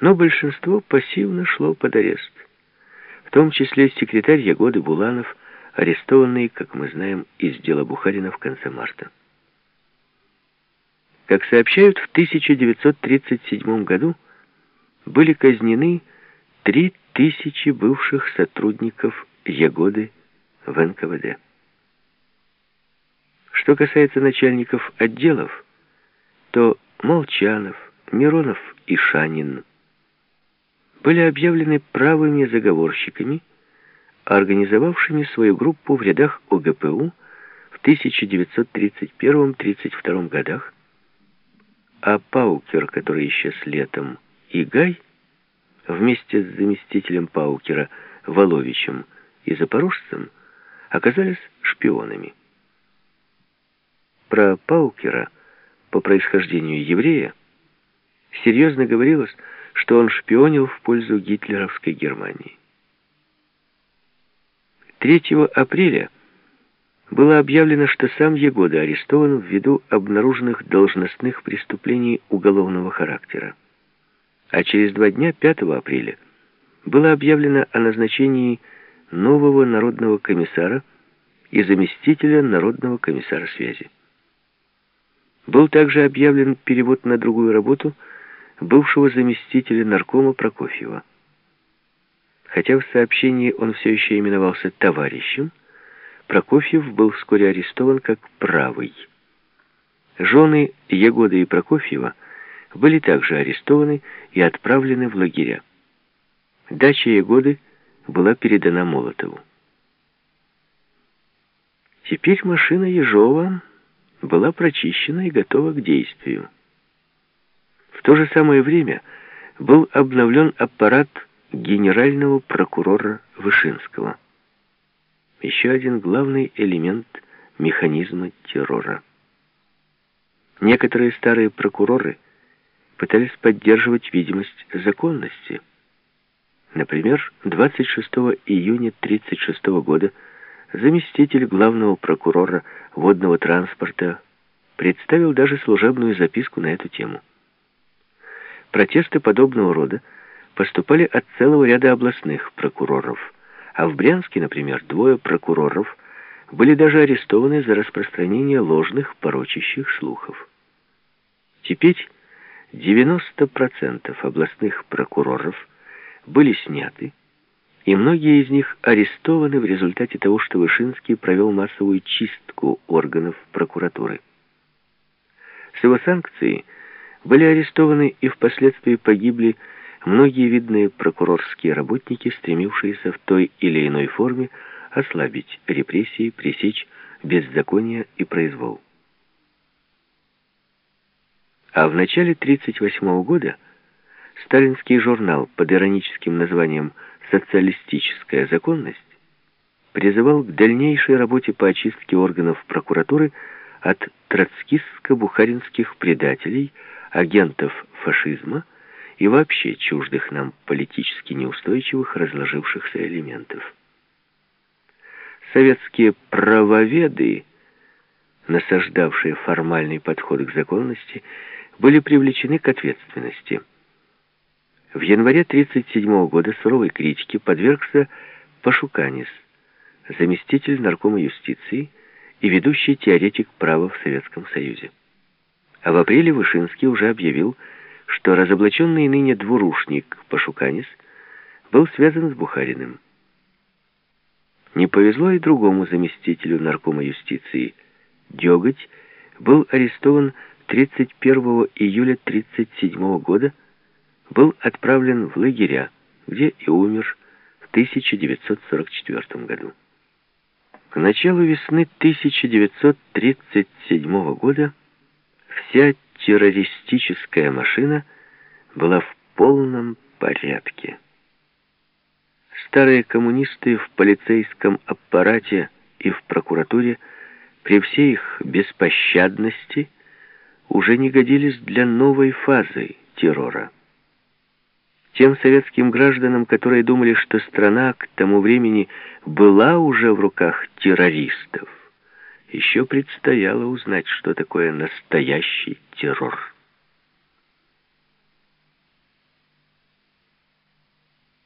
но большинство пассивно шло под арест. В том числе секретарь Ягоды Буланов, арестованный, как мы знаем, из дела Бухарина в конце марта. Как сообщают, в 1937 году были казнены три тысячи бывших сотрудников Ягоды в НКВД. Что касается начальников отделов, то Молчанов, Миронов и Шанин были объявлены правыми заговорщиками, организовавшими свою группу в рядах ОГПУ в 1931-32 годах, а Паукер, который исчез летом, и Гай вместе с заместителем Паукера Воловичем и запорожцем оказались шпионами. Про Паукера по происхождению еврея серьезно говорилось, что он шпионил в пользу гитлеровской Германии. 3 апреля было объявлено, что сам Егода арестован ввиду обнаруженных должностных преступлений уголовного характера. А через два дня, 5 апреля, было объявлено о назначении нового народного комиссара и заместителя народного комиссара связи. Был также объявлен перевод на другую работу бывшего заместителя наркома Прокофьева. Хотя в сообщении он все еще именовался товарищем, Прокофьев был вскоре арестован как правый. Жены Ягоды и Прокофьева были также арестованы и отправлены в лагеря. Дача Ягоды была передана Молотову. Теперь машина Ежова была прочищена и готова к действию. В то же самое время был обновлен аппарат генерального прокурора Вышинского. Еще один главный элемент механизма террора. Некоторые старые прокуроры пытались поддерживать видимость законности. Например, 26 июня 1936 года заместитель главного прокурора водного транспорта представил даже служебную записку на эту тему. Протесты подобного рода поступали от целого ряда областных прокуроров, а в Брянске, например, двое прокуроров были даже арестованы за распространение ложных порочащих слухов. Теперь 90% областных прокуроров были сняты, и многие из них арестованы в результате того, что Вышинский провел массовую чистку органов прокуратуры. С его санкцией были арестованы и впоследствии погибли многие видные прокурорские работники, стремившиеся в той или иной форме ослабить репрессии, пресечь беззаконие и произвол. А в начале 1938 года сталинский журнал под ироническим названием социалистическая законность призывал к дальнейшей работе по очистке органов прокуратуры от троцкистско-бухаринских предателей, агентов фашизма и вообще чуждых нам политически неустойчивых разложившихся элементов. Советские правоведы, насаждавшие формальный подход к законности, были привлечены к ответственности – в январе 1937 года суровой критике подвергся Пашуканис, заместитель наркома юстиции и ведущий теоретик права в Советском Союзе. А в апреле Вышинский уже объявил, что разоблаченный ныне двурушник Пашуканис был связан с Бухариным. Не повезло и другому заместителю наркома юстиции. Деготь был арестован 31 июля 1937 года был отправлен в лагеря, где и умер в 1944 году. К началу весны 1937 года вся террористическая машина была в полном порядке. Старые коммунисты в полицейском аппарате и в прокуратуре при всей их беспощадности уже не годились для новой фазы террора. Тем советским гражданам, которые думали, что страна к тому времени была уже в руках террористов, еще предстояло узнать, что такое настоящий террор.